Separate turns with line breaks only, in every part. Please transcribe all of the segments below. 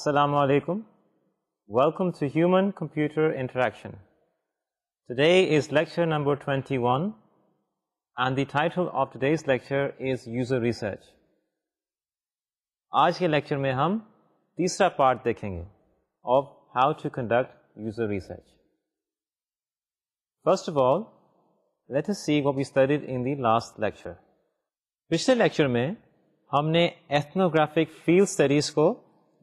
السلام علیکم welcome to human computer interaction today is lecture number twenty one and the title of دےچر is user research آج کے lecture میں ہم تیسرا پارٹ دیکھیں گے of how to conduct user research first of all let see go be studied in the last lecture پچھلے lecture میں ہم نے ایتھنوگرافک فیلڈ اسٹڈیز کو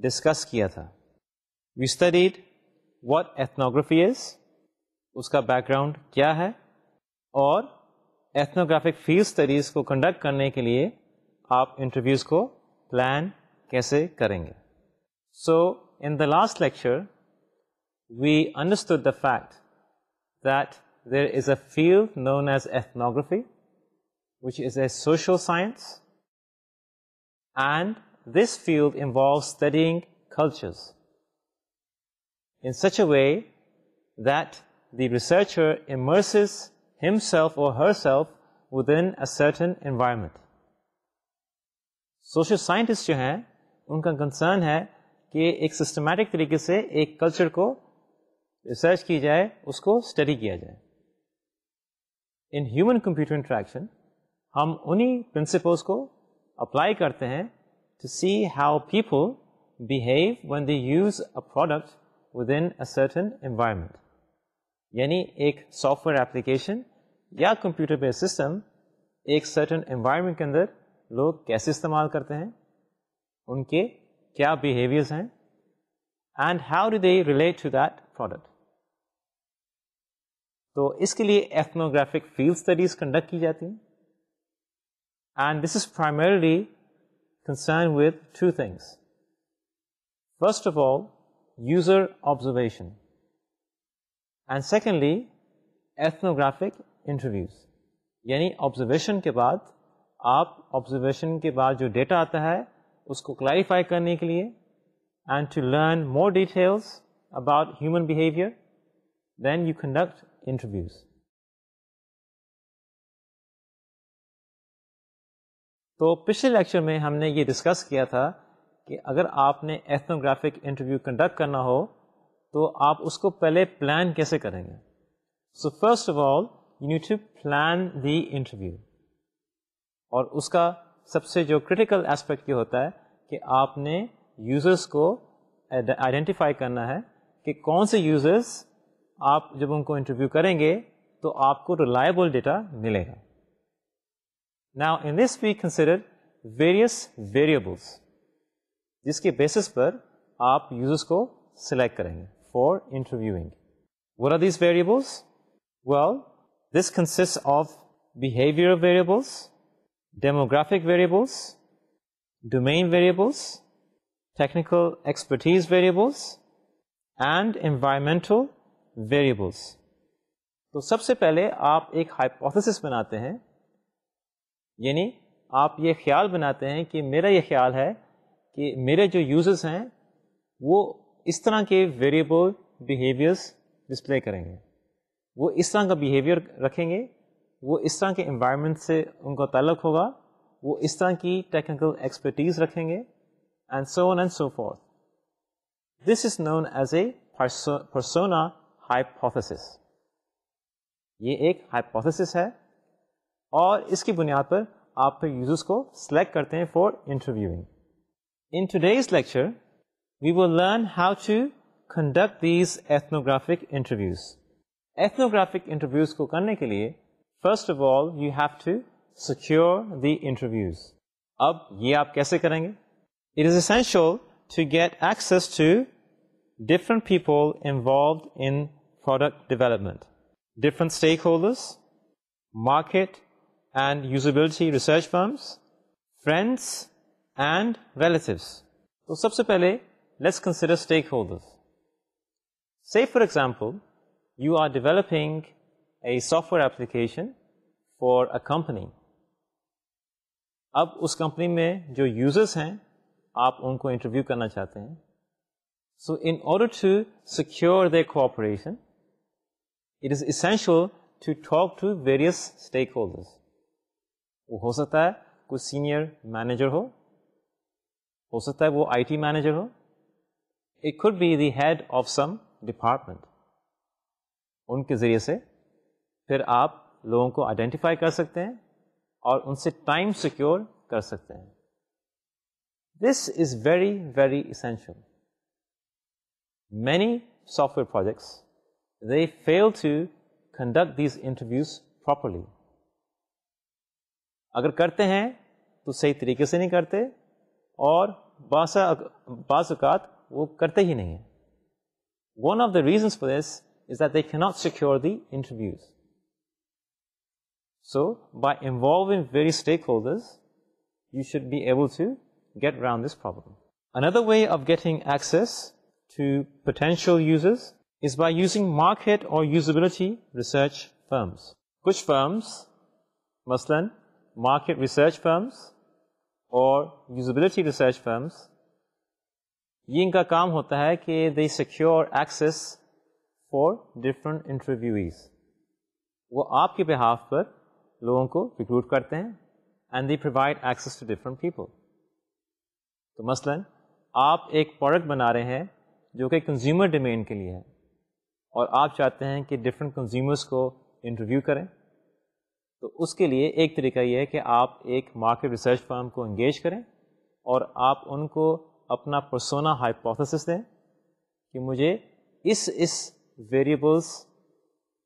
ڈسکس کیا تھا we studied what ethnography is اس کا بیک گراؤنڈ کیا ہے اور ایتھنوگرافک فیلڈ اسٹڈیز کو کنڈکٹ کرنے کے لیے آپ انٹرویوز کو پلان کیسے کریں گے so in the last lecture we instead the fact that there is a field known as ethnography which is a social science and this few involve studying culture in such a way that the researchers himself or herself within certain environment social scientist جو ہیں ان کا concern ہے کہ ایک systematic طریقے سے ایک کلچر کو ریسرچ کی جائے اس کو اسٹڈی کیا جائے ان ہیومن کمپیوٹر انٹریکشن ہم انہیں پرنسپلس کو اپلائی کرتے ہیں to see how people behave when they use a product within certain environment یعنی ایک سافٹ ویئر اپلیکیشن یا کمپیوٹر بیس سسٹم ایک سرٹن انوائرمنٹ کے اندر لوگ کیسے استعمال کرتے ہیں ان کے کیا بیہیویئرز ہیں and how do they relate to that product تو اس کے لیے ایتھنوگرافک فیلڈ اسٹڈیز کنڈکٹ کی جاتی ہیں and this is primarily concerned with two things first of all user observation and secondly ethnographic interviews یعنی آبزرویشن کے بعد آپ آبزرویشن کے بعد جو ڈیٹا آتا ہے اس کو کلریفائی کرنے کے لیے and to learn more details about human behaviour then you conduct interviews تو پچھلے لیکچر میں ہم نے یہ ڈسکس کیا تھا کہ اگر آپ نے ایتھنوگرافک انٹرویو کنڈکٹ کرنا ہو تو آپ اس کو پہلے پلان کیسے کریں گے so first of all you to plan the interview اور اس کا سب سے جو کریٹیکل اسپیکٹ یہ ہوتا ہے کہ آپ نے یوزرس کو آئیڈینٹیفائی کرنا ہے کہ کون سے یوزرس آپ جب ان کو انٹرویو کریں گے تو آپ کو ریلائبل ڈیٹا ملے گا now in this we consider various variables جس کے بیسس پر آپ یوزرس کو سلیکٹ کریں گے for interviewees variables was consists of behaviour variables demographic variables domain variables technical expertise variables and environmental variables تو سب سے پہلے آپ ایک ہائپوتھس بناتے ہیں یعنی آپ یہ خیال بناتے ہیں کہ میرا یہ خیال ہے کہ میرے جو یوزرس ہیں وہ اس طرح کے ویریبل بیہیویئرس ڈسپلے کریں گے وہ اس طرح کا بیہیویئر رکھیں گے وہ اس طرح کے انوائرمنٹ سے ان کا تعلق ہوگا وہ اس طرح کی ٹیکنیکل ایکسپرٹیز رکھیں گے and so and so for this is known as a persona hypothesis یہ ایک ہائپوتھس ہے اور اس کی بنیاد پر آپ کے یوزرس کو سلیکٹ کرتے ہیں for interviewing in today's lecture we will learn how to conduct these ethnographic interviews ethnographic interviews کو کرنے کے لیے first of all you have to secure the interviews اب یہ آپ کیسے کریں گے it is essential to get access to different people involved in product development different stakeholders market and usability research firms friends and relatives تو سب سے پہلے let's consider stake holders see for example you are developing a software application for a company اب اس company میں جو users ہیں آپ ان کو انٹرویو کرنا چاہتے ہیں so in order to secure the cooperation it is essential to talk to various stakeholders وہ ہو سکتا ہے کوئی سینئر مینیجر ہو ہو سکتا ہے وہ I T manager who it could be the head of some department ان کے ذریعے سے پھر آپ لوگوں کو آئیڈینٹیفائی کر سکتے ہیں اور ان سے ٹائم سیکور کر سکتے ہیں this is very very essential many software projects they fail to conduct these interviews properly اگر کرتے ہیں تو صحیح طریقے سے نہیں کرتے اور بعض اوقات وہ کرتے ہی نہیں ہیں one of the reasons for this is that they can not secure the interviews so buy in very stakeholders you should be able to get around this problem another way of getting access to potential uses is by using market اور usability research firms کچھ firms مثلاً market research firms اور usability research firms یہ ان کا کام ہوتا ہے کہ they secure access for different interviews وہ آپ کے بحاف پر لوگوں کو ریکروٹ کرتے ہیں and they provide access to different people تو مثلا آپ ایک پروڈکٹ بنا رہے ہیں جو کہ کنزیومر ڈیمینٹ کے لیے ہے اور آپ چاہتے ہیں کہ ڈفرینٹ کنزیومرس کو انٹرویو کریں تو اس کے لیے ایک طریقہ یہ ہے کہ آپ ایک مارکیٹ ریسرچ فارم کو انگیج کریں اور آپ ان کو اپنا پرسونا ہائپوتھسس دیں کہ مجھے اس اس ویریبلس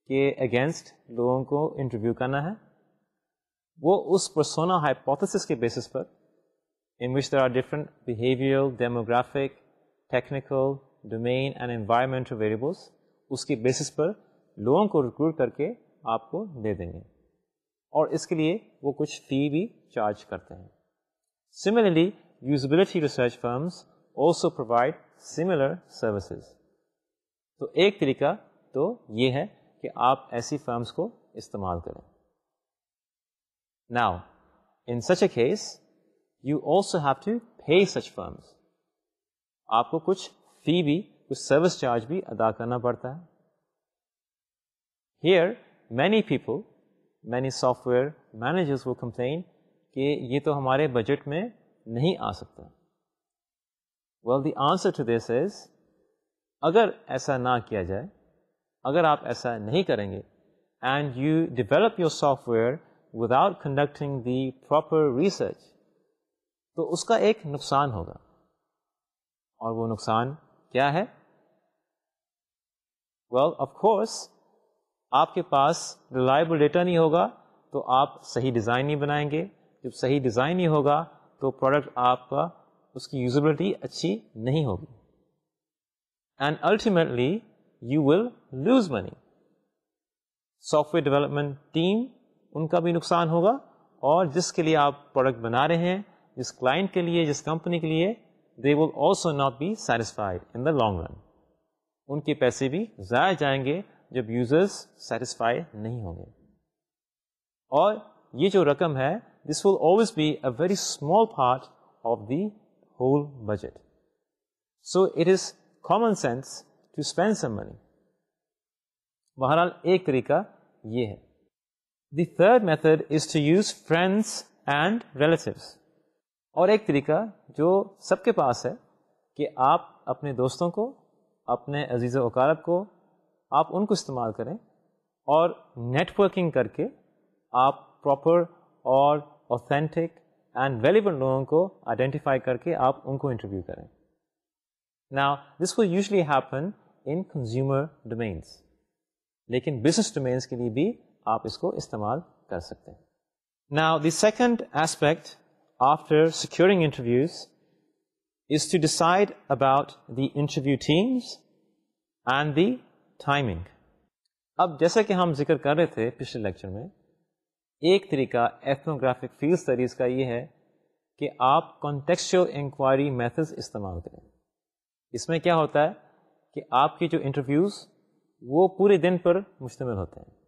کے اگینسٹ لوگوں کو انٹرویو کرنا ہے وہ اس پرسونا ہائپوتھسس کے basis per in which are different behaviour demographic technical domain and environmental variables اس کے بیسس پر لوگوں کو ریکروٹ کر کے آپ کو دے دیں گے اور اس کے لیے وہ کچھ فی بھی چارج کرتے ہیں similarly usability research firms also provide similar services تو ایک طریقہ تو یہ ہے کہ آپ ایسی فرمس کو استعمال کریں now in such a case you also have to pay such firms آپ کو کچھ فی بھی کچھ سروس چارج بھی ادا کرنا پڑتا ہے here many people many software managers کو کمپلین کہ یہ تو ہمارے بجٹ میں نہیں آ سکتا well the answer to this is اگر ایسا نہ کیا جائے اگر آپ ایسا نہیں کریں گے and you develop your software without conducting the proper research تو اس کا ایک نقصان ہوگا اور وہ نقصان کیا ہے ویل آف کورس آپ کے پاس ریلائبل ڈیٹا نہیں ہوگا تو آپ صحیح ڈیزائن نہیں بنائیں گے جب صحیح ڈیزائن نہیں ہوگا تو پروڈکٹ آپ کا اس کی یوزبلٹی اچھی نہیں ہوگی and ultimately you will lose money software development team ان کا بھی نقصان ہوگا اور جس کے لیے آپ پروڈکٹ بنا رہے ہیں جس کلائنٹ کے لیے جس کمپنی کے لیے they will also not be satisfied in the long run ان کے پیسے بھی ضائع جائیں گے جب یوزرس سیٹسفائی نہیں ہوں گے اور یہ جو رقم ہے this will always be a very small part of the whole budget so it is common sense to spend some money بہرحال ایک طریقہ یہ ہے the third method is to use friends and relatives اور ایک طریقہ جو سب کے پاس ہے کہ آپ اپنے دوستوں کو اپنے عزیز و اقارب کو آپ ان کو استعمال کریں اور نیٹ ورکنگ کر کے آپ پراپر اور اوتھینٹک اینڈ ویلیبل لوگوں کو آئیڈینٹیفائی کر کے آپ ان کو انٹرویو کریں نا this will usually happen in consumer domains لیکن بزنس ڈومینس کے لیے بھی آپ اس کو استعمال کر سکتے ہیں نا the second aspect after securing interviews is to decide about the interview teams and the timing اب جیسا کہ ہم ذکر کر رہے تھے پچھلے لیکچر میں ایک طریقہ ایتھنوگرافک فیل اسٹڈیز کا یہ ہے کہ آپ کانٹیکسچو انکوائری میتھڈز استعمال کریں اس میں کیا ہوتا ہے کہ آپ کی جو انٹرویوز وہ پورے دن پر مشتمل ہوتے ہیں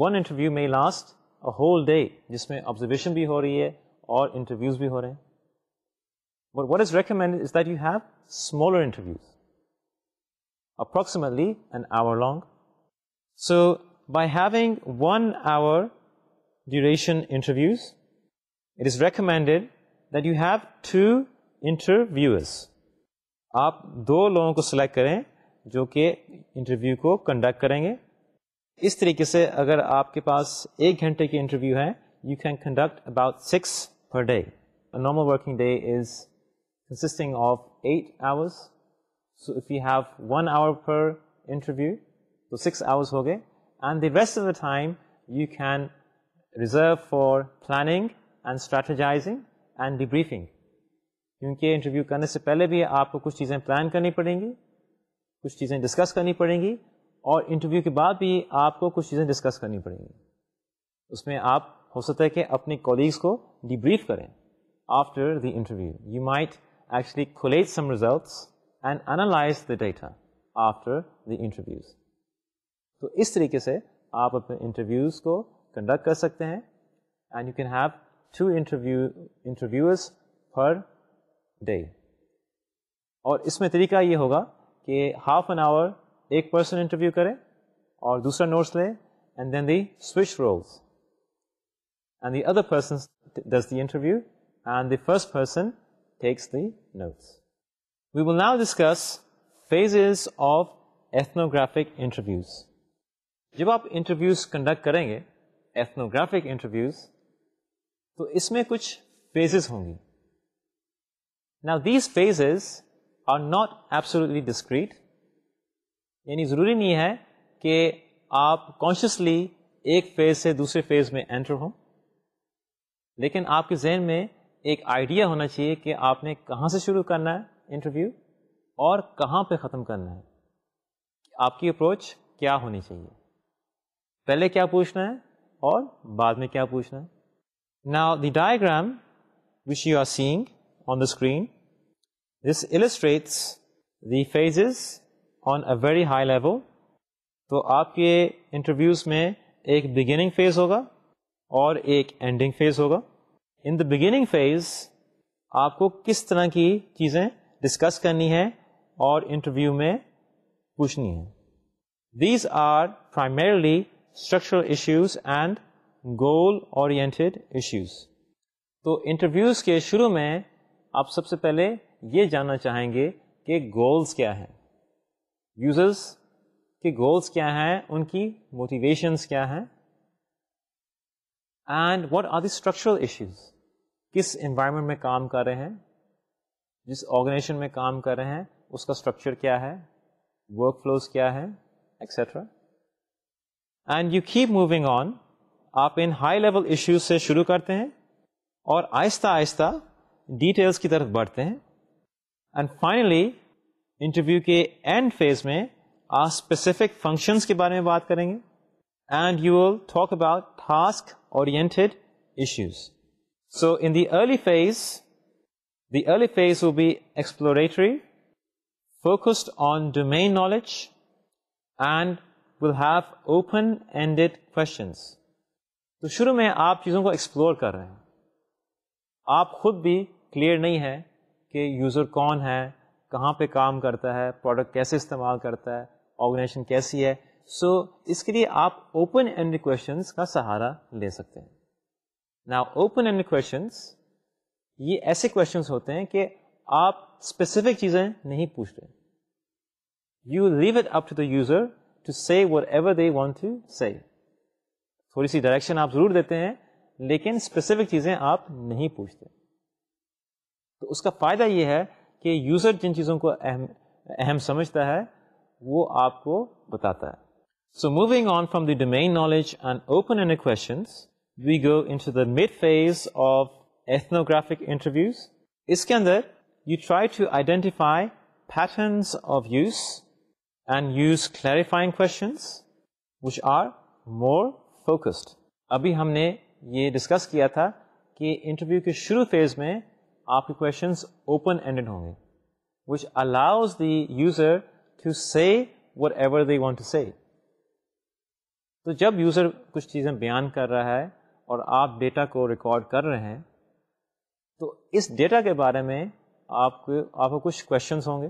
ون انٹرویو میں لاسٹ اے ہول ڈے جس میں آبزرویشن بھی ہو رہی ہے اور انٹرویوز بھی ہو رہے ہیں but is is recommend that you have smaller interviews approximately an hour long so by having one hour duration interviews it is recommended that you have two interviews آپ دو لوگوں کو سلیکٹ کریں جو کہ انٹرویو کو کنڈکٹ کریں گے اس طریقے سے اگر آپ کے پاس ایک گھنٹے کی انٹرویو ہے you can conduct about six per day normal working day is consisting of eight hours so if you have one hour per interview تو سکس آورس ہو گئے and the best of the time you can reserve for planning and strategizing and debriefing کیونکہ interview کرنے سے پہلے بھی آپ کو کچھ چیزیں پلان کرنی پڑیں گی کچھ چیزیں ڈسکس کرنی پڑیں گی اور انٹرویو کے بعد بھی آپ کو کچھ چیزیں ڈسکس کرنی پڑیں گی اس میں آپ ہو سکتا ہے کہ اپنے کولیگس کو ڈی بریف کریں after the interview you might actually collate some results and analyse the data after the interviews تو اس طریقے سے آپ اپنے انٹرویوز کو کنڈکٹ کر سکتے ہیں and you can have two interview interviews per day اور اس میں طریقہ یہ ہوگا کہ ہاف این آور ایک پرسن انٹرویو کرے اور دوسرا نوٹس لے and then they switch roles and the other person does the interview and the first person takes the notes we will now discuss phases of ethnographic interviews جب آپ interviews conduct کریں گے ethnographic interviews تو اس میں کچھ phases ہوں گی نا these phases are not as discrete یعنی ضروری نہیں ہے کہ آپ کانشیسلی ایک فیز سے دوسرے فیز میں انٹر ہوں لیکن آپ کے ذہن میں ایک آئیڈیا ہونا چاہیے کہ آپ نے کہاں سے شروع کرنا ہے انٹرویو اور کہاں پہ ختم کرنا ہے آپ کی اپروچ کیا ہونی چاہیے پہلے کیا پوچھنا ہے اور بعد میں کیا پوچھنا ہے نا the diagram which you are seeing on the screen this illustrates the phases on a very high level تو آپ کے انٹرویوز میں ایک بگننگ فیز ہوگا اور ایک اینڈنگ فیز ہوگا ان دا بگننگ فیز آپ کو کس طرح کی چیزیں ڈسکس کرنی ہے اور انٹرویو میں پوچھنی ہے these are primarily structural issues and goal اور ایشوز تو انٹرویوز کے شروع میں آپ سب سے پہلے یہ جاننا چاہیں گے کہ گولز کیا ہیں یوزرس کے گولز کیا ہیں ان کی موٹیویشنس کیا ہیں and what are the structural issues کس انوائرمنٹ میں کام کر رہے ہیں جس آرگنائزیشن میں کام کر رہے ہیں اس کا اسٹرکچر کیا ہے ورک فلوز کیا ہے etcetera and you keep moving on آپ ان ہائی لیول ایشوز سے شروع کرتے ہیں اور آہستہ آہستہ ڈیٹیلس کی طرف بڑھتے ہیں اینڈ فائنلی انٹرویو کے اینڈ فیز میں آپ اسپیسیفک فنکشنس کے بارے میں بات کریں گے and you will talk about task اور so in the early phase the early phase we be a exploratory focused on domain knowledge and will have open ended questions تو شروع میں آپ چیزوں کو ایکسپلور کر رہے ہیں آپ خود بھی کلیئر نہیں ہے کہ یوزر کون ہے کہاں پہ کام کرتا ہے پروڈکٹ کیسے استعمال کرتا ہے آرگنائزیشن کیسی ہے سو so, اس کے لیے آپ اوپن اینڈ کوشچنس کا سہارا لے سکتے ہیں نا اوپن اینڈ کوشچنس یہ ایسے کوشچنس ہوتے ہیں کہ آپ اسپیسیفک چیزیں نہیں پوچھتے you leave it up to the user to see ever they want to see تھوڑی سی ڈائریکشن آپ ضرور دیتے ہیں لیکن اسپیسیفک چیزیں آپ نہیں پوچھتے تو اس کا فائدہ یہ ہے کہ یوزر جن چیزوں کو اہم اہم سمجھتا ہے وہ آپ کو بتاتا ہے so moving on from the domain knowledge and open end questions we go in the mid phase of ethnographic interviews اس کے اندر you try to identify patterns of use and use clarifying questions which are more focused ابھی ہم نے یہ discuss کیا تھا کہ interview کے شروع فیز میں آپ کے کوشچنس اوپن اینڈڈ ہوں گے which allows the user to say whatever they want to say تو جب یوزر کچھ چیزیں بیان کر رہا ہے اور آپ ڈیٹا کو ریکارڈ کر رہے ہیں تو اس ڈیٹا کے بارے میں آپ کو آپ کو کچھ کوشچنس ہوں گے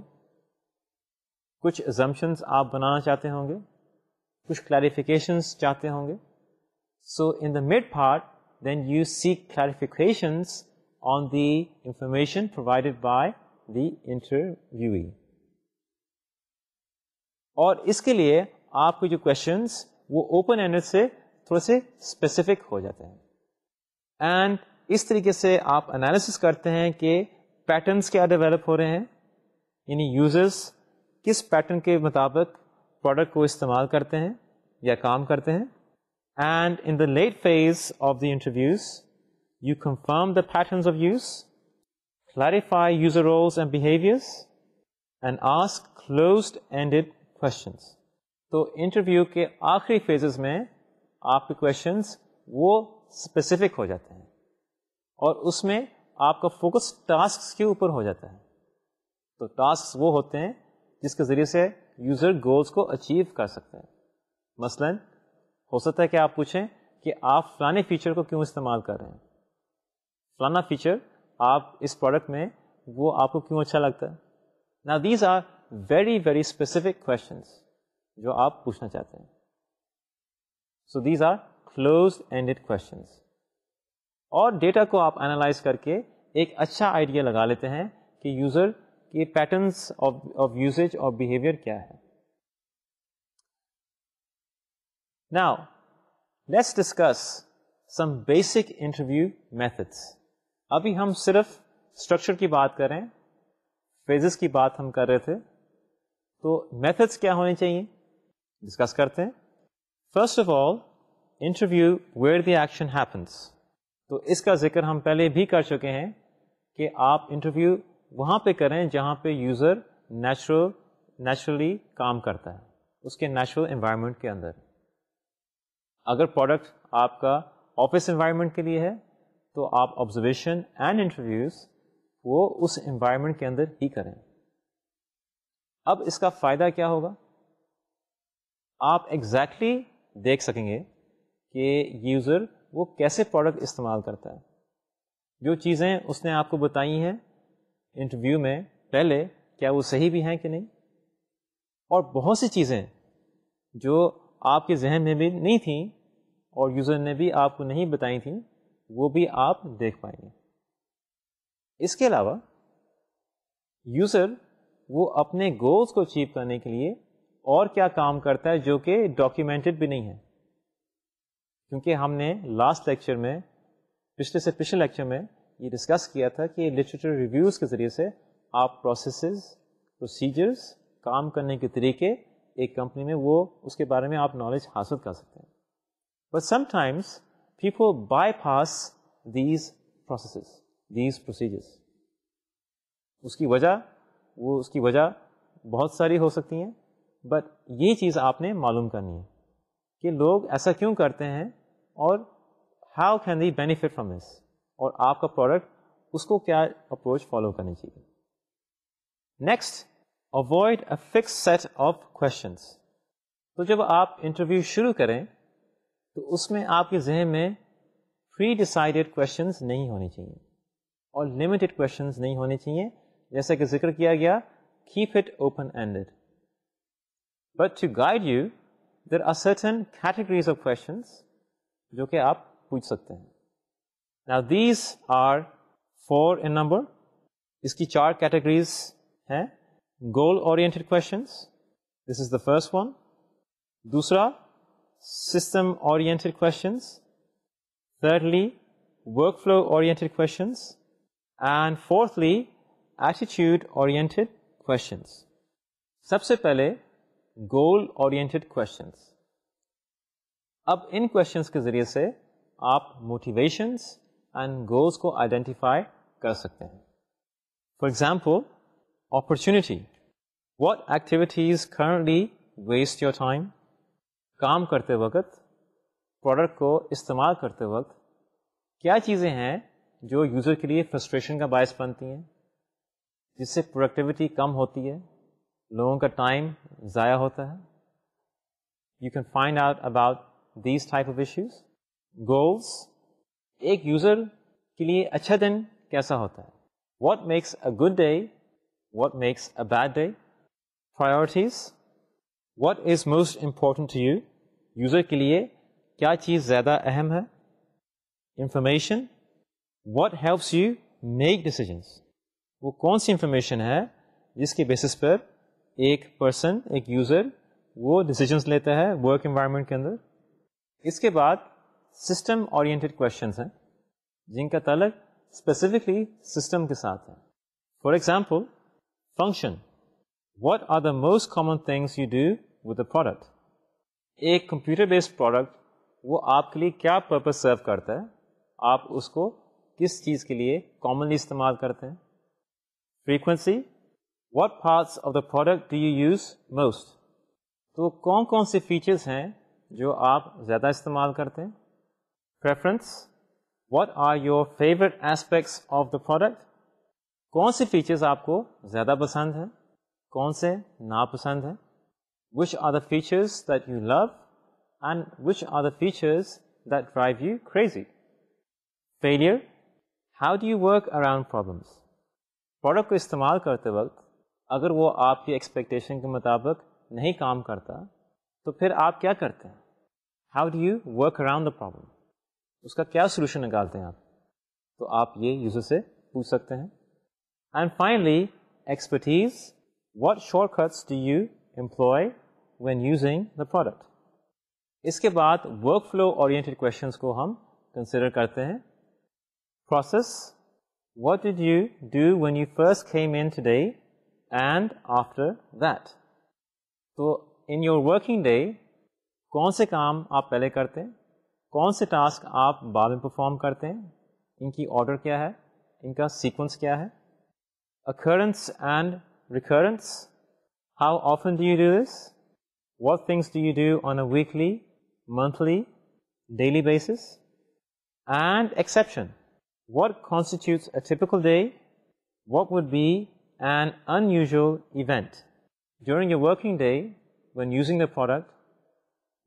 کچھ آپ بنانا چاہتے ہوں گے کچھ کلیریفیکیشنس چاہتے ہوں گے so in the mid part then you see clarifications on the information provided by the interview اور اس کے لیے آپ کے جو کوشچنس وہ اوپن اینڈ سے تھوڑے سے اسپیسیفک ہو جاتے ہیں اینڈ اس طریقے سے آپ انالیسس کرتے ہیں کہ پیٹرنس کیا ڈیولپ ہو رہے ہیں یعنی یوزرس کس پیٹرن کے مطابق پروڈکٹ کو استعمال کرتے ہیں یا کام کرتے ہیں and in the late phase of the interviews you confirm the patterns of use clarify user roles and behaviours and ask closed end تو انٹرویو کے آخری فیزز میں آپ کے کوشچنس وہ اسپیسیفک ہو جاتے ہیں اور اس میں آپ کا فوکس ٹاسک کے اوپر ہو جاتا ہے تو ٹاسک وہ ہوتے ہیں جس کے ذریعے سے یوزر گولس کو اچیو کر سکتے ہیں مثلا ہو سکتا ہے کہ آپ پوچھیں کہ آپ فلانے فیچر کو کیوں استعمال کر رہے ہیں فلانا فیچر آپ اس پروڈکٹ میں وہ آپ کو کیوں اچھا لگتا ہے نا these are very very specific questions جو آپ پوچھنا چاہتے ہیں so these are close ended questions اور ڈیٹا کو آپ انالائز کر کے ایک اچھا آئیڈیا لگا لیتے ہیں کہ یوزر کے پیٹرنس آف یوزیج اور بیہیویئر کیا ہے نا let's discuss some basic interview methods ابھی ہم صرف اسٹرکچر کی بات کریں فیزز کی بات ہم کر رہے تھے تو میتھڈس کیا ہونے چاہیے ڈسکس کرتے ہیں first of all interview where the action happens تو اس کا ذکر ہم پہلے بھی کر چکے ہیں کہ آپ انٹرویو وہاں پہ کریں جہاں پہ یوزر نیچرل نیچرلی کام کرتا ہے اس کے نیچرل انوائرمنٹ کے اندر اگر پروڈکٹ آپ کا آفس انوائرمنٹ کے لیے ہے تو آپ آبزرویشن اینڈ انٹرویوز وہ اس انوائرمنٹ کے اندر ہی کریں اب اس کا فائدہ کیا ہوگا آپ ایگزیکٹلی exactly دیکھ سکیں گے کہ یوزر وہ کیسے پروڈکٹ استعمال کرتا ہے جو چیزیں اس نے آپ کو بتائی ہیں انٹرویو میں پہلے کیا وہ صحیح بھی ہیں کہ نہیں اور بہت سی چیزیں جو آپ کے ذہن میں بھی نہیں تھیں اور یوزر نے بھی آپ کو نہیں بتائی تھیں وہ بھی آپ دیکھ پائیں گے اس کے علاوہ یوزر وہ اپنے گولس کو اچیو کرنے کے لیے اور کیا کام کرتا ہے جو کہ ڈاکیومینٹڈ بھی نہیں ہے کیونکہ ہم نے لاسٹ لیکچر میں پچھلے سے پچھلے لیکچر میں یہ ڈسکس کیا تھا کہ لٹریچر ریویوز کے ذریعے سے آپ پروسیسز پروسیجرز کام کرنے کے طریقے ایک کمپنی میں وہ اس کے بارے میں آپ نالج حاصل کر سکتے ہیں but sometimes people bypass these processes these procedures اس کی وجہ وہ اس کی وجہ بہت ساری ہو سکتی ہیں بٹ یہ چیز آپ نے معلوم کرنی ہے کہ لوگ ایسا کیوں کرتے ہیں اور how can they benefit from this اور آپ کا پروڈکٹ اس کو کیا اپروچ فالو کرنی چاہیے next avoid a fix set of questions تو جب آپ انٹرویو شروع کریں تو اس میں آپ کے ذہن میں فری ڈسائڈیڈ کوشچنس نہیں ہونے چاہیے اور لمیٹڈ کوشچنس نہیں ہونے چاہیے جیسا کہ ذکر کیا گیا keep it open ended but to guide you there are certain categories of questions جو کہ آپ پوچھ سکتے ہیں نا these are four in number اس کی چار کیٹیگریز ہیں goal oriented questions this is the first one دوسرا system oriented questions thirdly workflow oriented questions and fourthly attitude oriented questions سب سے پہلے گول کوشچنس اب ان کوشچنس کے ذریعے سے آپ موٹیویشنس اینڈ گولس کو آئیڈینٹیفائی کر سکتے ہیں for example opportunity what activities currently waste your time کام کرتے وقت پروڈکٹ کو استعمال کرتے وقت کیا چیزیں ہیں جو یوزر کے لیے فرسٹریشن کا باعث بنتی ہیں جس سے پروڈکٹیوٹی کم ہوتی ہے لوگوں کا ٹائم ضائع ہوتا ہے you can find out about these type of issues goals ایک یوزر کے لیے اچھا دن کیسا ہوتا ہے what makes a good day what makes a bad day priorities what is most important you user کے لیے کیا چیز زیادہ اہم ہے information what helps you make decisions وہ کون سی انفارمیشن ہے جس کے بیسس پر ایک پرسن ایک یوزر وہ ڈسیزنس لیتا ہے ورک انوائرمنٹ کے اندر اس کے بعد سسٹم اورینٹیڈ کوشچنس ہیں جن کا تعلق اسپیسیفکلی سسٹم کے ساتھ ہے for example function what are the most common things you do with a product ایک کمپیوٹر بیسڈ پروڈکٹ وہ آپ کے لیے کیا پرپز سرو کرتا ہے آپ اس کو کس چیز کے لیے کامنلی استعمال کرتے ہیں frequency what parts of the product do you use most تو کون کون سے فیچرس ہیں جو آپ زیادہ استعمال کرتے ہیں preference what are your favourite aspects of the product کون سے فیچرز آپ کو زیادہ پسند ہیں کون سے ناپسند ہیں which are the features that you love and which are the features that drive you crazy failure how do you work around problems product کو استعمال کرتے وقت اگر وہ آپ کی ایکسپیکٹیشن کے مطابق نہیں کام کرتا تو پھر آپ کیا کرتے ہیں how do you work around the problem اس کا کیا سولوشن نکالتے ہیں آپ تو آپ یہ یوزر سے پوچھ سکتے ہیں and finally expertise what shortcuts do you employ when using the product اس کے بعد ورک فلو اورینٹیڈ کو ہم کنسیڈر کرتے ہیں process what did you do when you first came in today and after that تو ان یور ورکنگ ڈے کون سے کام آپ پہلے کرتے ہیں کون سے ٹاسک آپ بعد میں پرفارم کرتے ہیں ان کی آرڈر کیا ہے ان کا سیکوینس کیا ہے occurrence and recurrence how often do you do this what things do you do on a weekly monthly daily basis and exception what constitutes a constitutional day what would be an unusual event during your working day when using the product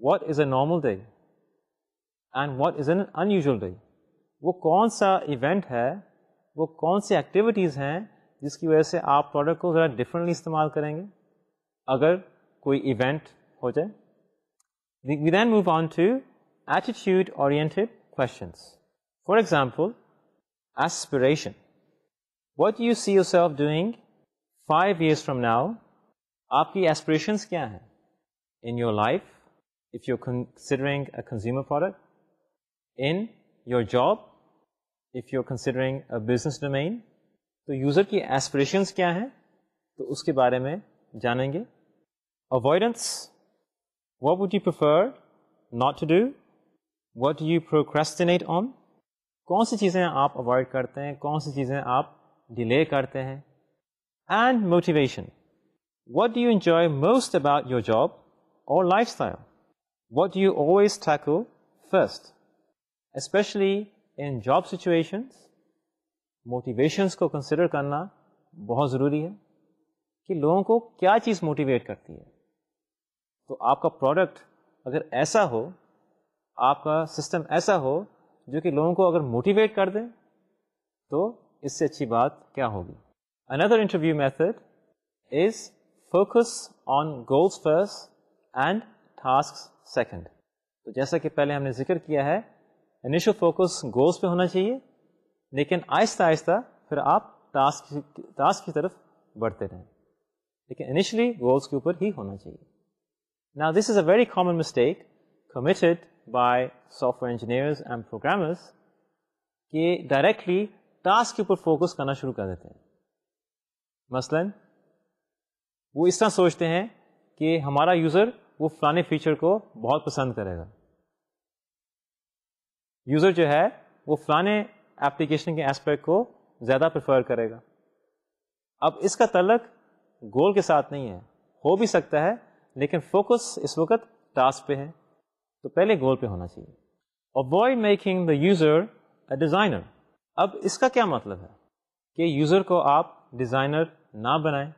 what is a normal day and what is an unusual day وہ کون سا event ہے وہ کون سی activities ہیں جس کی وجہ سے آپ پروڈکٹ کو ذرا ڈفرینٹلی استعمال کریں گے اگر کوئی ایونٹ ہو جائے we then move on to attitude oriented questions for example aspiration what you see yourself doing five years from now آپ کی ایسپریشنس کیا ہیں in your life, if you're considering a consumer product, in your job, if you're considering a business domain, تو user کی aspirations کیا ہیں تو اس کے بارے میں جانیں گے avoidance what would you prefer not to do what you procrastinate on کون سی چیزیں آپ اوائڈ کرتے ہیں کون سی چیزیں آپ ڈیلے کرتے ہیں and motivation what do you enjoy most about your job or lifestyle? What do you always tackle first? Especially in job situation motivations کو کنسیڈر کرنا بہت ضروری ہے کہ لوگوں کو کیا چیز موٹیویٹ کرتی ہے تو آپ کا پروڈکٹ اگر ایسا ہو آپ کا سسٹم ایسا ہو جو کہ لوگوں کو اگر موٹیویٹ کر دیں تو اس سے اچھی بات کیا ہوگی another interview method is focus on goals first and task second تو جیسا کہ پہلے ہم نے ذکر کیا ہے انیشل فوکس گولس پہ ہونا چاہیے لیکن آہستہ آہستہ پھر آپ ٹاسک ٹاسک کی طرف بڑھتے رہیں لیکن انیشلی گولس کے اوپر ہی ہونا چاہیے نا this is a very common mistake committed by software engineers and programmers کہ ڈائریکٹلی ٹاسک کے اوپر فوکس کرنا شروع کر دیتے ہیں مثلاً وہ اس طرح سوچتے ہیں کہ ہمارا یوزر وہ فلانے فیچر کو بہت پسند کرے گا یوزر جو ہے وہ فلانے ایپلیکیشن کے اسپیکٹ کو زیادہ پریفر کرے گا اب اس کا تعلق گول کے ساتھ نہیں ہے ہو بھی سکتا ہے لیکن فوکس اس وقت ٹاسک پہ ہے تو پہلے گول پہ ہونا چاہیے avoid making the user a designer اب اس کا کیا مطلب ہے کہ یوزر کو آپ ڈیزائنر نہ بنائیں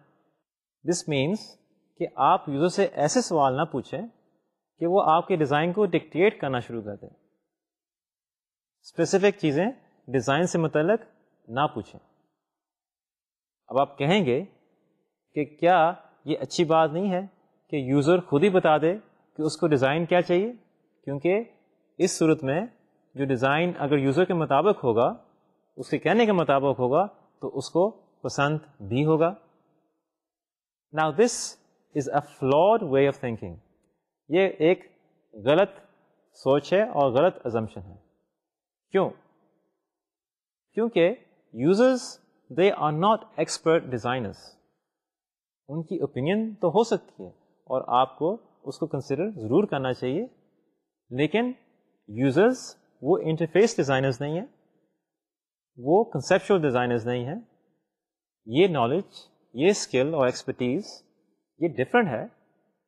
دس مینس کہ آپ یوزر سے ایسے سوال نہ پوچھیں کہ وہ آپ کے ڈیزائن کو ڈکٹیٹ کرنا شروع کر دیں اسپیسیفک چیزیں ڈیزائن سے متعلق نہ پوچھیں اب آپ کہیں گے کہ کیا یہ اچھی بات نہیں ہے کہ یوزر خود ہی بتا دے کہ اس کو ڈیزائن کیا چاہیے کیونکہ اس صورت میں جو ڈیزائن اگر یوزر کے مطابق ہوگا اس کے کہنے کے مطابق ہوگا تو اس کو پسند بھی ہوگا نا this is a flawed way of thinking یہ ایک غلط سوچ ہے اور غلط ازمشن ہے کیوں کیونکہ users they are not expert designers ان کی اوپینین تو ہو سکتی ہے اور آپ کو اس کو کنسیڈر ضرور کرنا چاہیے لیکن یوزرز وہ انٹرفیس ڈیزائنرز نہیں ہیں وہ کنسیپشل ڈیزائنرز نہیں ہیں یہ نالج یہ اسکل اور ایکسپرٹیز یہ ڈفرینٹ ہے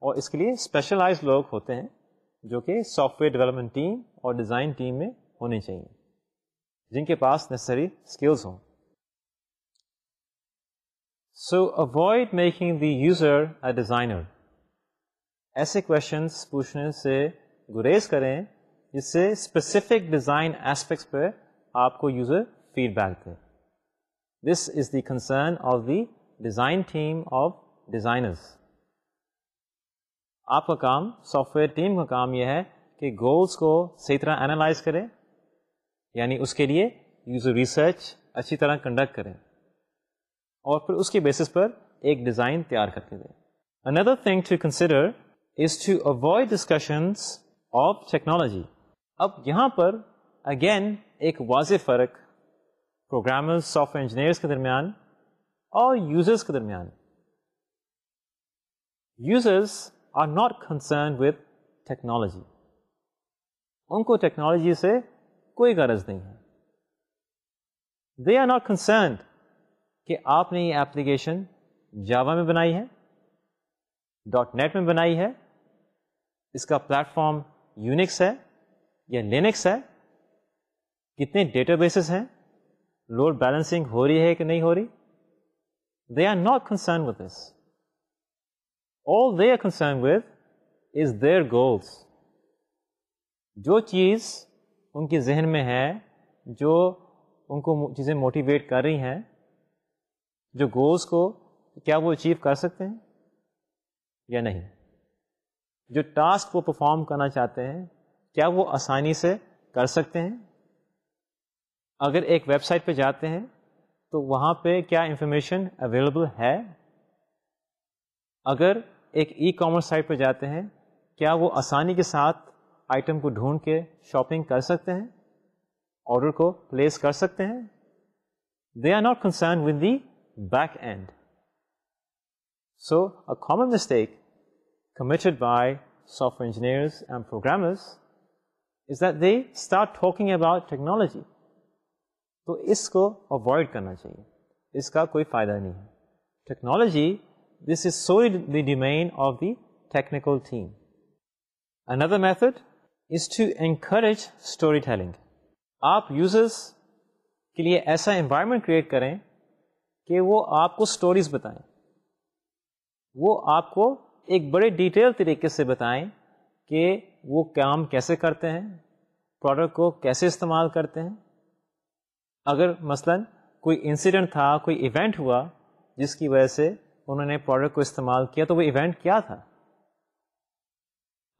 اور اس کے لیے اسپیشلائز لوگ ہوتے ہیں جو کہ سافٹ ویئر ڈیولپمنٹ ٹیم اور ڈیزائن ٹیم میں ہونے چاہیے جن کے پاس نیسری اسکلس ہوں so avoid making the user a designer ایسے کوشچنس پوچھنے سے گریز کریں جس سے اسپیسیفک ڈیزائن ایسپیکٹس پہ آپ کو user feedback they this is the concern of the design team of designers آپ کا کام سافٹ ویئر ٹیم کا کام یہ ہے کہ گولس کو صحیح طرح انالائز کرے یعنی اس کے لیے یوزر ریسرچ اچھی طرح کنڈکٹ کریں اور پھر اس کی بیسس پر ایک ڈیزائن تیار کر کے دیں another thing to consider is to avoid discussions of technology اب یہاں پر اگین ایک واضح فرق پروگرامر سافٹ ویئر انجینئرس کے درمیان اور یوزرس کے درمیان users are not concern with technology ان کو ٹیکنالوجی سے کوئی غرض نہیں ہے دے آر ناٹ کنسرنڈ کہ آپ نے یہ اپلیکیشن جاوا میں بنائی ہے ڈاٹ نیٹ میں بنائی ہے اس کا پلیٹ فارم یونیکس ہے یا لینکس ہے کتنے ڈیٹا بیسز ہیں لوڈ بیلنسنگ ہو رہی ہے کہ نہیں ہو رہی they are not concern with this all they with is their goals جو چیز ان کے ذہن میں ہے جو ان کو چیزیں موٹیویٹ کر رہی ہیں جو گولس کو کیا وہ اچیو کر سکتے ہیں یا نہیں جو ٹاسک وہ پرفارم کرنا چاہتے ہیں کیا وہ آسانی سے کر سکتے ہیں اگر ایک ویب سائٹ پہ جاتے ہیں تو وہاں پہ کیا انفارمیشن اویلیبل ہے اگر ایک ای کامرس سائٹ پہ جاتے ہیں کیا وہ آسانی کے ساتھ آئٹم کو ڈھونڈ کے شاپنگ کر سکتے ہیں آڈر کو پلیس کر سکتے ہیں they are not concern with the back end so a common mistake committed by software engineers and is that they start talking about technology تو اس کو اوائڈ کرنا چاہیے اس کا کوئی فائدہ نہیں ہے technology so the domain of the technical team another method is to encourage storytelling آپ یوزرس کے لیے ایسا انوائرمنٹ کریٹ کریں کہ وہ آپ کو اسٹوریز بتائیں وہ آپ کو ایک بڑے ڈیٹیل طریقے سے بتائیں کہ وہ کام کیسے کرتے ہیں پروڈکٹ کو کیسے استعمال کرتے ہیں اگر مثلاً کوئی انسیڈنٹ تھا کوئی ایونٹ ہوا جس کی وجہ سے انہوں نے پروڈکٹ کو استعمال کیا تو وہ ایونٹ کیا تھا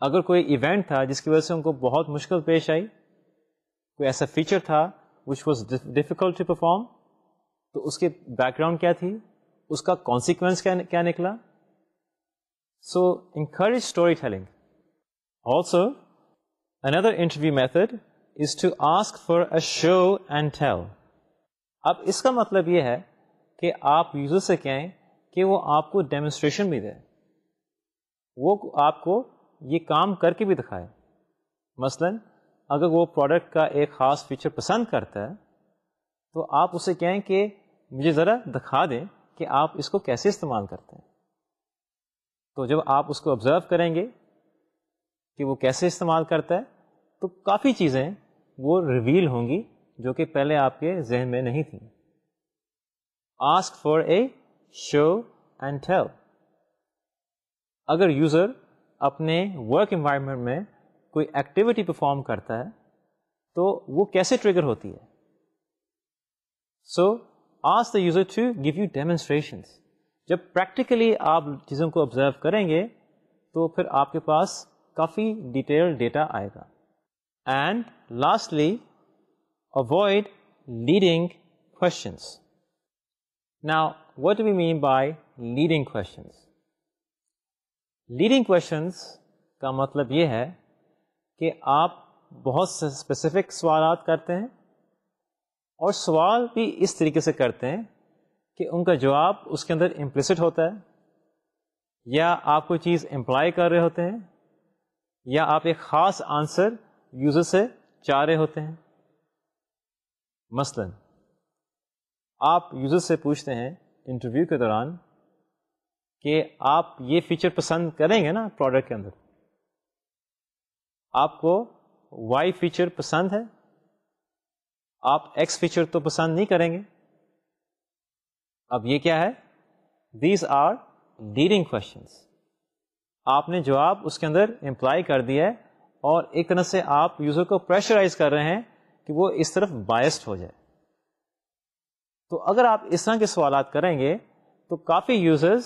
اگر کوئی ایونٹ تھا جس کی وجہ سے ان کو بہت مشکل پیش آئی کوئی ایسا فیچر تھا which was difficult to perform تو اس کے بیک گراؤنڈ کیا تھی اس کا کانسیکوینس کیا نکلا so encourage storytelling also another interview method is to ask for a show and اب اس کا مطلب یہ ہے کہ آپ یوزر سے کہیں کہ وہ آپ کو ڈیمونسٹریشن بھی دے وہ آپ کو یہ کام کر کے بھی دکھائے مثلا اگر وہ پروڈکٹ کا ایک خاص فیچر پسند کرتا ہے تو آپ اسے کہیں کہ مجھے ذرا دکھا دیں کہ آپ اس کو کیسے استعمال کرتے ہیں تو جب آپ اس کو آبزرو کریں گے کہ وہ کیسے استعمال کرتا ہے تو کافی چیزیں وہ ریویل ہوں گی جو کہ پہلے آپ کے ذہن میں نہیں تھیں ask for a show and tell اگر یوزر اپنے ورک انوائرمنٹ میں کوئی ایکٹیویٹی پرفارم کرتا ہے تو وہ کیسے ٹریگر ہوتی ہے so ask the user to give you demonstrations جب پریکٹیکلی آپ چیزوں کو آبزرو کریں گے تو پھر آپ کے پاس کافی ڈیٹیل ڈیٹا آئے گا and lastly avoid leading questions نا what we mean by leading questions? Leading questions کا مطلب یہ ہے کہ آپ بہت اسپیسیفک سوالات کرتے ہیں اور سوال بھی اس طریقے سے کرتے ہیں کہ ان کا جواب اس کے اندر امپلسٹ ہوتا ہے یا آپ کوئی چیز امپلائی کر رہے ہوتے ہیں یا آپ ایک خاص آنسر یوزر سے چاہ رہے ہوتے ہیں مثلاً آپ یوزر سے پوچھتے ہیں انٹرویو کے دوران کہ آپ یہ فیچر پسند کریں گے نا پروڈکٹ کے اندر آپ کو وائی فیچر پسند ہے آپ ایکس فیچر تو پسند نہیں کریں گے اب یہ کیا ہے دیز آر ڈیلنگ کوشچنس آپ نے جواب اس کے اندر امپلائی کر دیا ہے اور ایک طرح سے آپ یوزر کو پریشرائز کر رہے ہیں کہ وہ اس طرف بائسڈ ہو جائے تو اگر آپ اس طرح کے سوالات کریں گے تو کافی یوزرز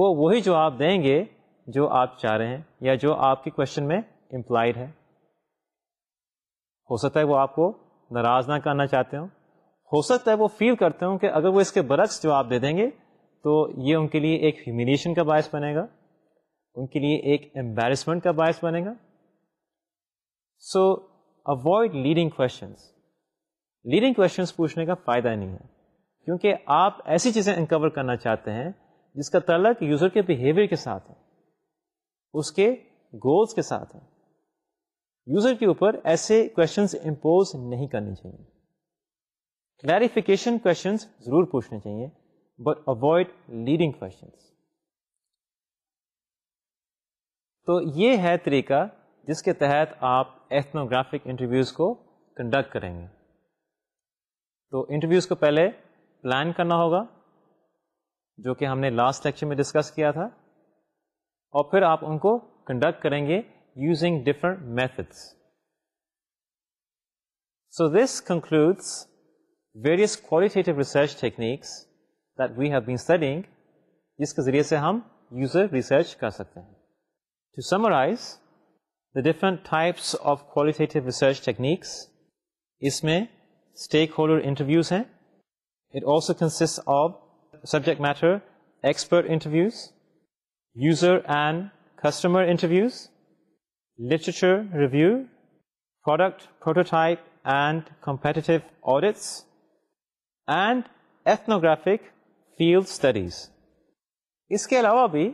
وہ وہی جواب دیں گے جو آپ چاہ رہے ہیں یا جو آپ کے کوشچن میں امپلائڈ ہے ہو سکتا ہے وہ آپ کو ناراض نہ کرنا چاہتے ہوں ہو سکتا ہے وہ فیل کرتے ہوں کہ اگر وہ اس کے برعکس جواب دے دیں گے تو یہ ان کے لیے ایک ہیومیلیشن کا باعث بنے گا ان کے لیے ایک امبیرسمنٹ کا باعث بنے گا so avoid leading questions leading questions پوچھنے کا فائدہ نہیں ہے کیونکہ آپ ایسی چیزیں انکور کرنا چاہتے ہیں جس کا تعلق یوزر کے بیہیویئر کے ساتھ ہے اس کے گولس کے ساتھ ہے یوزر کے اوپر ایسے امپوز نہیں کرنے چاہیے کلیریفیکیشن ضرور پوچھنے چاہیے بٹ اوائڈ لیڈنگ تو یہ ہے طریقہ جس کے تحت آپ ایتھنوگرافک انٹرویوز کو کنڈکٹ کریں گے تو انٹرویوز کو پہلے پلان کرنا ہوگا جو کہ ہم نے لاسٹ لیکچر میں ڈسکس کیا تھا اور پھر آپ ان کو کنڈکٹ کریں گے using different methods so this concludes various qualitative research techniques that we have been studying جس کے ذریعے سے ہم یوزر ریسرچ کر سکتے ہیں to summarise the different types of qualitative research techniques اس میں اسٹیک ہولڈر انٹرویوز ہیں it also of of subject matter expert interviews user and customer interviews literature product prototype and competitive audits, and ethnographic field studies اس کے علاوہ بھی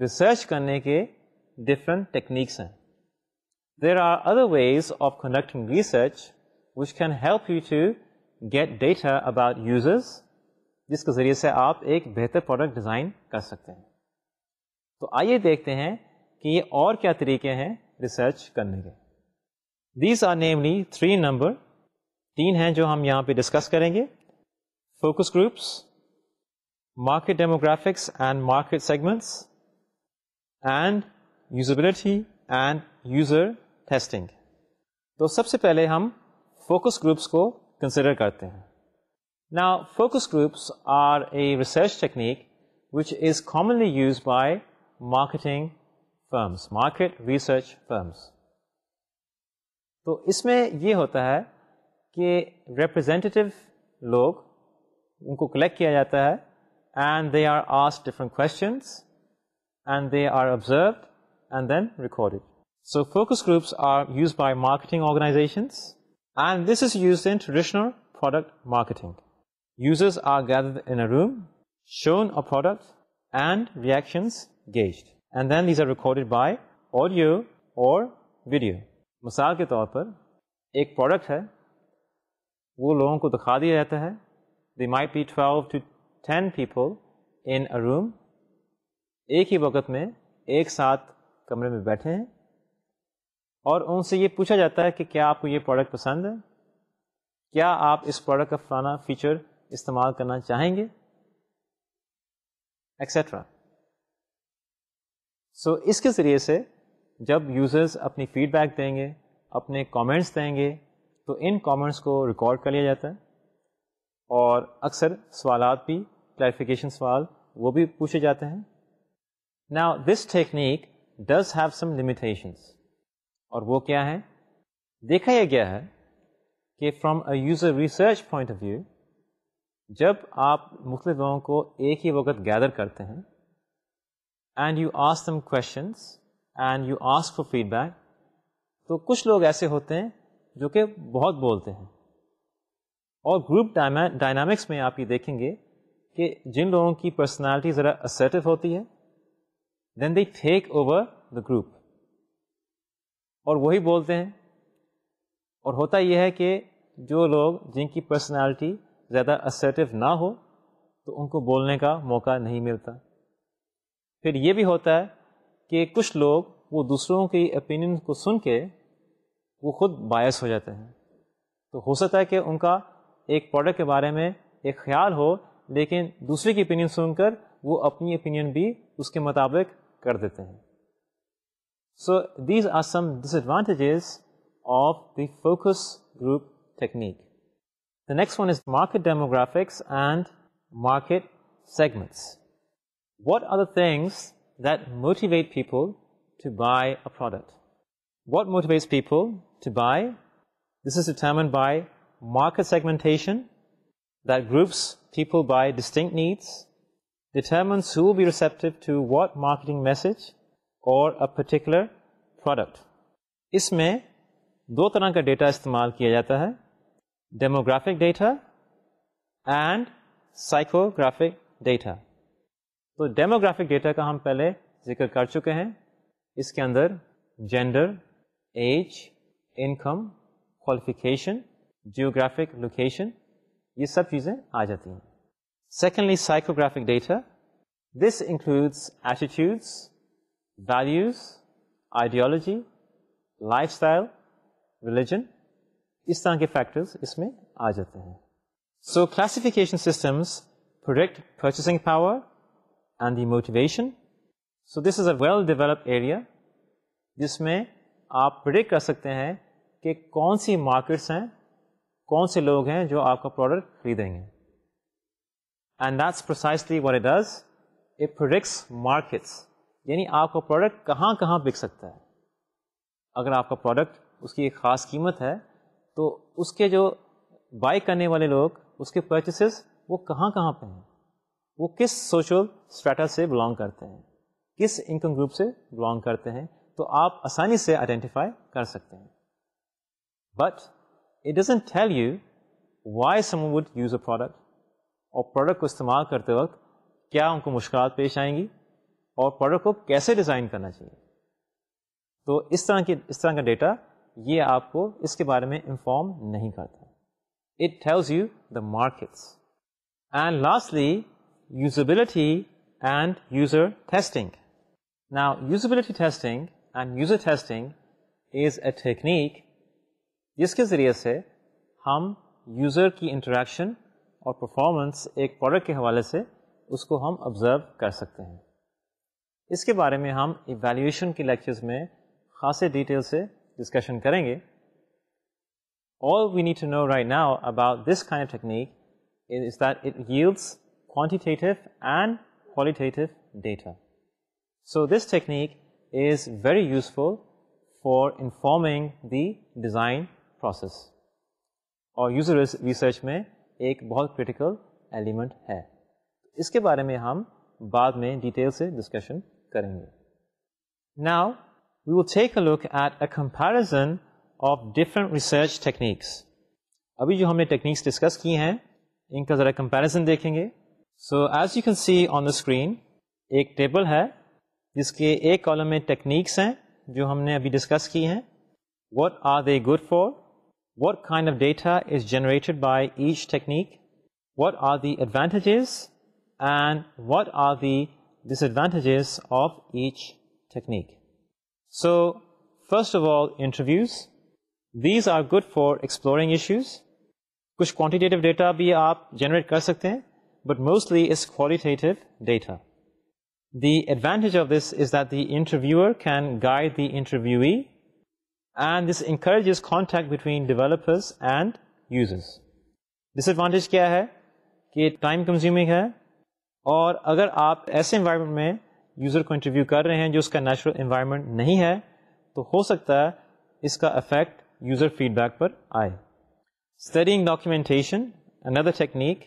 research کرنے کے different techniques ہیں there are other ways of conducting research which can help you to get data about users جس کے ذریعے سے آپ ایک بہتر پروڈکٹ ڈیزائن کر سکتے ہیں تو آئیے دیکھتے ہیں کہ یہ اور کیا طریقے ہیں ریسرچ کرنے کے these are namely three number تین ہیں جو ہم یہاں پہ ڈسکس کریں گے focus groups market demographics and market segments and usability and user testing تو سب سے پہلے ہم فوکس گروپس کو کنسیڈر کرتے ہیں نا focus groups are a research technique which is commonly use by marketing firms market research firms تو اس میں یہ ہوتا ہے کہ ریپرزینٹیو لوگ ان کو کلیکٹ کیا جاتا ہے and they are as different questions and they are observed and then recorded so focus groups are use by marketing organisations and this is use انڈیشنر اور ویڈیو مثال کے طور پر ایک پروڈکٹ ہے وہ لوگوں کو دکھا دیا جاتا ہے دی مائی پی tough ten people in a room ایک ہی وقت میں ایک ساتھ کمرے میں بیٹھے ہیں اور ان سے یہ پوچھا جاتا ہے کہ کیا آپ کو یہ پروڈکٹ پسند ہے کیا آپ اس پروڈکٹ کا فلانا فیچر استعمال کرنا چاہیں گے ایکسیٹرا سو so, اس کے ذریعے سے جب یوزرز اپنی فیڈ بیک دیں گے اپنے کامنٹس دیں گے تو ان کامنٹس کو ریکارڈ کر لیا جاتا ہے اور اکثر سوالات بھی کلیریفیکیشن سوال وہ بھی پوچھے جاتے ہیں نا this technique does have some limitations اور وہ کیا ہیں دیکھا یہ گیا ہے کہ from a user research point of view جب آپ مختلف لوگوں کو ایک ہی وقت گیدر کرتے ہیں and you ask them questions and you ask for feedback تو کچھ لوگ ایسے ہوتے ہیں جو کہ بہت بولتے ہیں اور گروپ ڈائنامکس میں آپ یہ دیکھیں گے کہ جن لوگوں کی پرسنالٹی ذرا اسرٹو ہوتی ہے دین دی ٹیک اوور دا گروپ اور وہی بولتے ہیں اور ہوتا یہ ہے کہ جو لوگ جن کی پرسنالٹی زیادہ اسرٹیو نہ ہو تو ان کو بولنے کا موقع نہیں ملتا پھر یہ بھی ہوتا ہے کہ کچھ لوگ وہ دوسروں کی اپینین کو سن کے وہ خود باعث ہو جاتے ہیں تو ہو سکتا ہے کہ ان کا ایک پروڈکٹ کے بارے میں ایک خیال ہو لیکن دوسرے کی اپینین سن کر وہ اپنی اپینین بھی اس کے مطابق کر دیتے ہیں So these are some disadvantages of the focus group technique. The next one is market demographics and market segments. What are the things that motivate people to buy a product? What motivates people to buy? This is determined by market segmentation that groups people by distinct needs, determines who will be receptive to what marketing message, اور a particular product اس میں دو طرح کا data استعمال کیا جاتا ہے demographic data and psychographic data تو ڈیموگرافک ڈیٹا کا ہم پہلے ذکر کر چکے ہیں اس کے اندر gender age income qualification geographic location یہ سب چیزیں آ جاتی ہیں secondly psychographic data this includes attitudes values ideology lifestyle religion اس طرح کے فیکٹرز اس میں آ جاتے ہیں so classification systems product purchasing power and the motivation so this is a well develop area جس میں آپ پرڈکٹ کر سکتے ہیں کہ کون سی مارکیٹس ہیں کون سے لوگ ہیں جو آپ کا پروڈکٹ خریدیں گے and that's precisely what it does products markets یعنی آپ کا پروڈکٹ کہاں کہاں بک سکتا ہے اگر آپ کا پروڈکٹ اس کی ایک خاص قیمت ہے تو اس کے جو بائی کرنے والے لوگ اس کے پرچیسز وہ کہاں کہاں پہ ہیں وہ کس سوشل اسٹر سے بلانگ کرتے ہیں کس انکم گروپ سے بلانگ کرتے ہیں تو آپ آسانی سے آئیڈینٹیفائی کر سکتے ہیں but it doesn't tell you why some would use a product اور پروڈکٹ کو استعمال کرتے وقت کیا ان کو مشکلات پیش آئیں گی اور پروڈکٹ کو کیسے ڈیزائن کرنا چاہیے تو اس طرح کی اس طرح کا ڈیٹا یہ آپ کو اس کے بارے میں انفارم نہیں کرتا it tells you the markets and lastly usability and user testing نا usability testing and user testing is a technique جس کے ذریعے سے ہم یوزر کی انٹریکشن اور پرفارمنس ایک پروڈکٹ کے حوالے سے اس کو ہم آبزرو کر سکتے ہیں اس کے بارے میں ہم ایویلیویشن کی لیکچرز میں خاصے ڈیٹیل سے ڈسکشن کریں گے all we need to know right now about this kind technique is that it use quantitative and qualitative data so this technique is very useful for informing the design process اور user research میں ایک بہت critical element ہے اس کے بارے میں ہم بعد میں ڈیٹیل سے ڈسکشن کریں گے now we will take a look at a comparison of different research techniques ابھی جو ہم نے ٹیکنیکس ڈسکس کی ہیں ان کا ذرا کمپیرزن دیکھیں گے so as you can see on the screen ایک ٹیبل ہے جس کے ایک کالم میں ٹیکنیکس ہیں جو ہم نے ابھی ڈسکس کی ہیں what are they good for what kind of data is generated by each technique what are the advantages and what are the disadvantages of each technique so first of all interviews these are good for exploring issues کچھ quantitative data بھی آپ generate کر سکتے ہیں but mostly is qualitative data the advantage of this is that the interviewer can guide the interview and this encourage is contact between developers and users disadvantage کیا ہے کہ time consuming ہے اور اگر آپ ایسے انوائرمنٹ میں یوزر کو انٹرویو کر رہے ہیں جو اس کا نیچرل انوائرمنٹ نہیں ہے تو ہو سکتا ہے اس کا افیکٹ یوزر فیڈ بیک پر آئے studying documentation another technique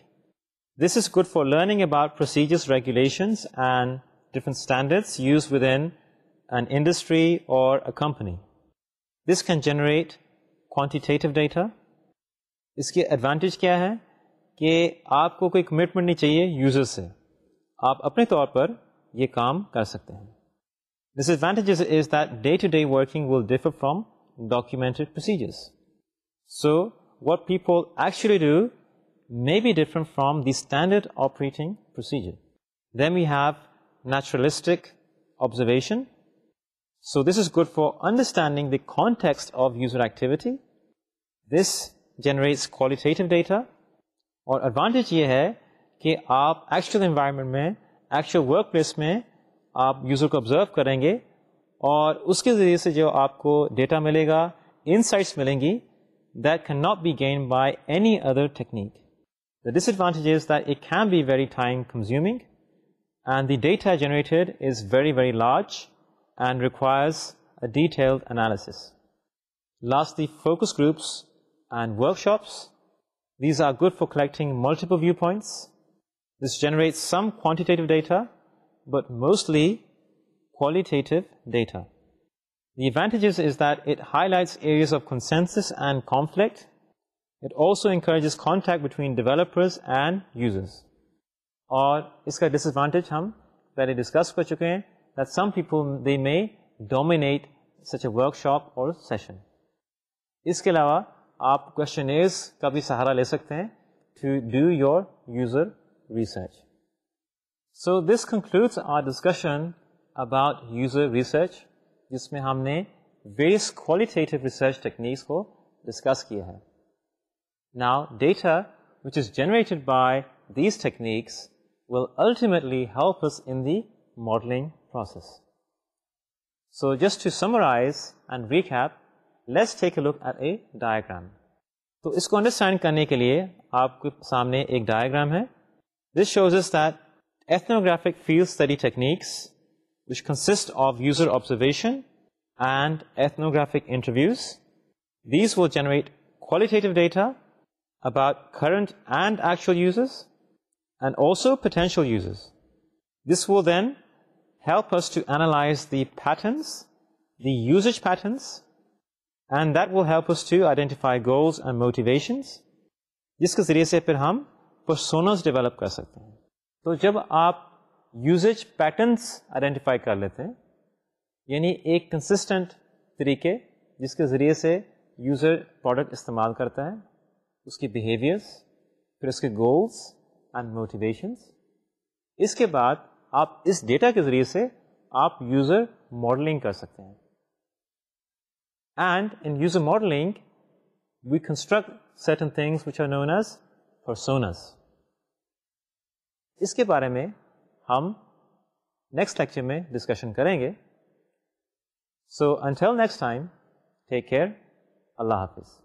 this is good for learning about procedures regulations and different standards use with in industry اور company this can generate quantitative data اس کی ایڈوانٹیج کیا ہے کہ آپ کو کوئی کمٹمنٹ نہیں چاہیے یوزر سے آپ اپنے طور پر یہ کام کر سکتے ہیں disadvantages is that day to day working will differ from documented procedures so what people actually do may be different from the standard operating procedure then we have naturalistic observation so this is good for understanding the context of user activity this generates qualitative data اور advantage یہ ہے کہ آپ actual environment میں actual work place میں آپ user کو observe کریں گے اور اس کے ذریعے سے جو آپ کو ڈیٹا ملے گا انسائٹس ملیں گی that can not be gain by any other technique the disadvantages can be very time consuming and the data generated is very very large and requires a detail analysis last the focus groups and workshops these are good for collecting multiple viewpoints generate some quantitative data but mostly qualitative data the advantages of consensus and conflict it also encourages contact between developers and users اور اس کا disadvantage ہم پہلے discuss کر چکے ہیں may dominate such a workshop اور session اس کے علاوہ آپ کو بھی سہارا لے سکتے ہیں to do your user research so this concludes our discussion about user research جس میں ہم نے بیس کوالیٹی ریسرچ ٹیکنیکس کو ڈسکس کیا ہے now data which is generated by these techniques will ultimately help in the modelling process so just to summarise and what heap less take a look at a diagram تو اس کو understand کرنے کے لیے آپ کے سامنے ایک ڈایاگرام ہے this shows is that ethnographic field study techniques of user observation uses and also potential this will then help us the patterns the usage patterns and that will help identify goals and motivation جس کے ذریعے سے پھر ہم personas develop کر سکتے ہیں تو جب آپ یوزیج پیٹرنس آئیڈینٹیفائی کر لیتے ہیں یعنی ایک کنسسٹنٹ طریقے جس کے ذریعے سے یوزر پروڈکٹ استعمال کرتا ہے اس کی بیہیویئرس پھر اس کے گولس اینڈ موٹیویشنس اس کے بعد آپ اس ڈیٹا کے ذریعے سے آپ یوزر ماڈلنگ کر سکتے ہیں and in user modelling we construct certain things which are known as personas اس کے بارے میں ہم نیکسٹ لیکچر میں ڈسکشن کریں گے so until next time take care اللہ حافظ